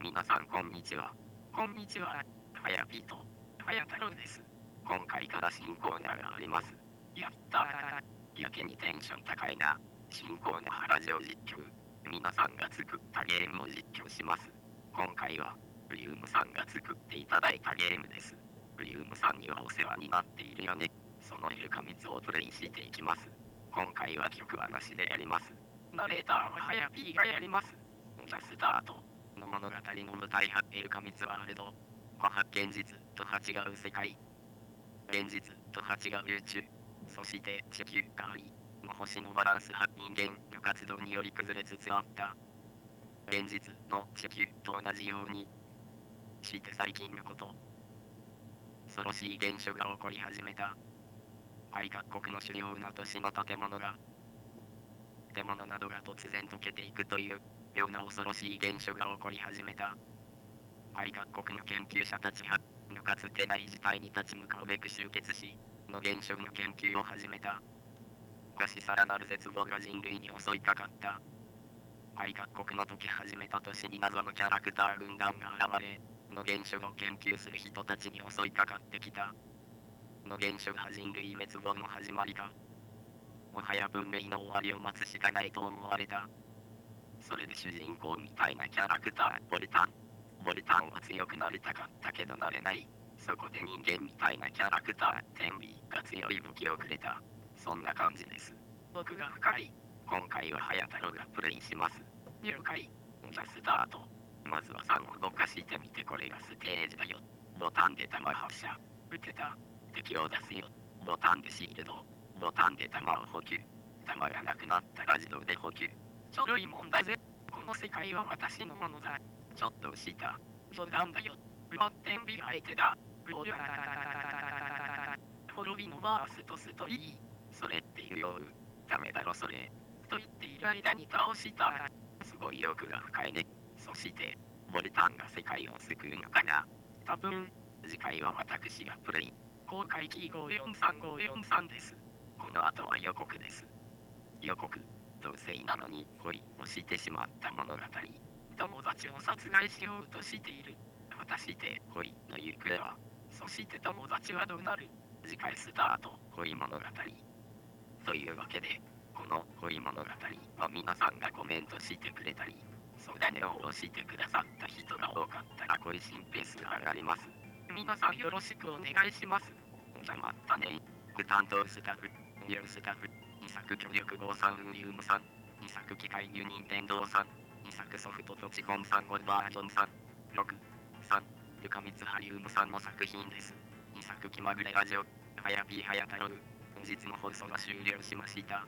皆さんこんにちは。こんにちは。はやぴと、はや太郎です。今回から新コーナーがあります。やったー。やけにテンション高いな。新コーナーラジオ実況。皆さんが作ったゲームを実況します。今回は、リュウムさんが作っていただいたゲームです。リュウムさんにはお世話になっているよね。そのイルカミツをプレイしていきます。今回は曲はなしでやります。ナレーターははやぴーがやります。じゃあスタート。の物語の舞台はエルカミツワールド。は現実とは違う世界。現実とは違う宇宙。そして地球があり、の星のバランスは人間の活動により崩れつつあった。現実の地球と同じように。して最近のこと。恐ろしい現象が起こり始めた。愛各国の主要な都市の建物が、建物などが突然溶けていくというような恐ろしい現象が起こり始めた。愛各国の研究者たちが、のかつてない事態に立ち向かうべく集結し、の現象の研究を始めた。しかしさらなる絶望が人類に襲いかかった。愛各国の解き始めた都市に謎のキャラクター軍団が現れ、の現象を研究する人たちに襲いかかってきた。の現象が人類滅亡の始まりか。もはや文明の終わりを待つしかないと思われた。それで主人公みたいなキャラクター、ボルタン。ボルタンは強くなりたかったけどなれない。そこで人間みたいなキャラクター、テンビが強い武器をくれた。そんな感じです。僕が深い。今回はハヤタロがプレイします。了解。じゃあスタート。まずは3を動かしてみてこれがステージだよ。ボタンで弾発射。撃てた。敵を出すよ。ボタンでシールド。ボタンで弾を補給。弾がなくなったら自動で補給。ちょろいもんだぜ。この世界は私のものだ。ちょっとした。冗談だよ。待ってんびが相手だ。おら滅びのバーストストリー。それっていうよ。ダメだろそれ。と言っている間に倒した。すごい欲が深いね。そして、ボルタンが世界を救うのかな。多分、次回は私がプレイ。公開キー543543です。この後は予告です。予告、同性なのに恋をしてしまった物語。友達を殺害しようとしている。果たして恋の行方は、そして友達はどうなる？次回スタート、恋物語。というわけで、この恋物語は皆さんがコメントしてくれたり、相談を押してくださった人が多かったら恋心ペースが上がります。皆さんよろしくお願いします。じゃあまたね。担当スタッフ、ニュースタッフ、二作協力号さん、ウリウムさん、二作機械ニューニンテンドーさん、二作ソフトとチコンさん、ゴルバージョンさん、6、3、ルカミツハリウムさんの作品です。二作気まぐれラジオ、はやぴーはやたろう。本日の放送が終了しました。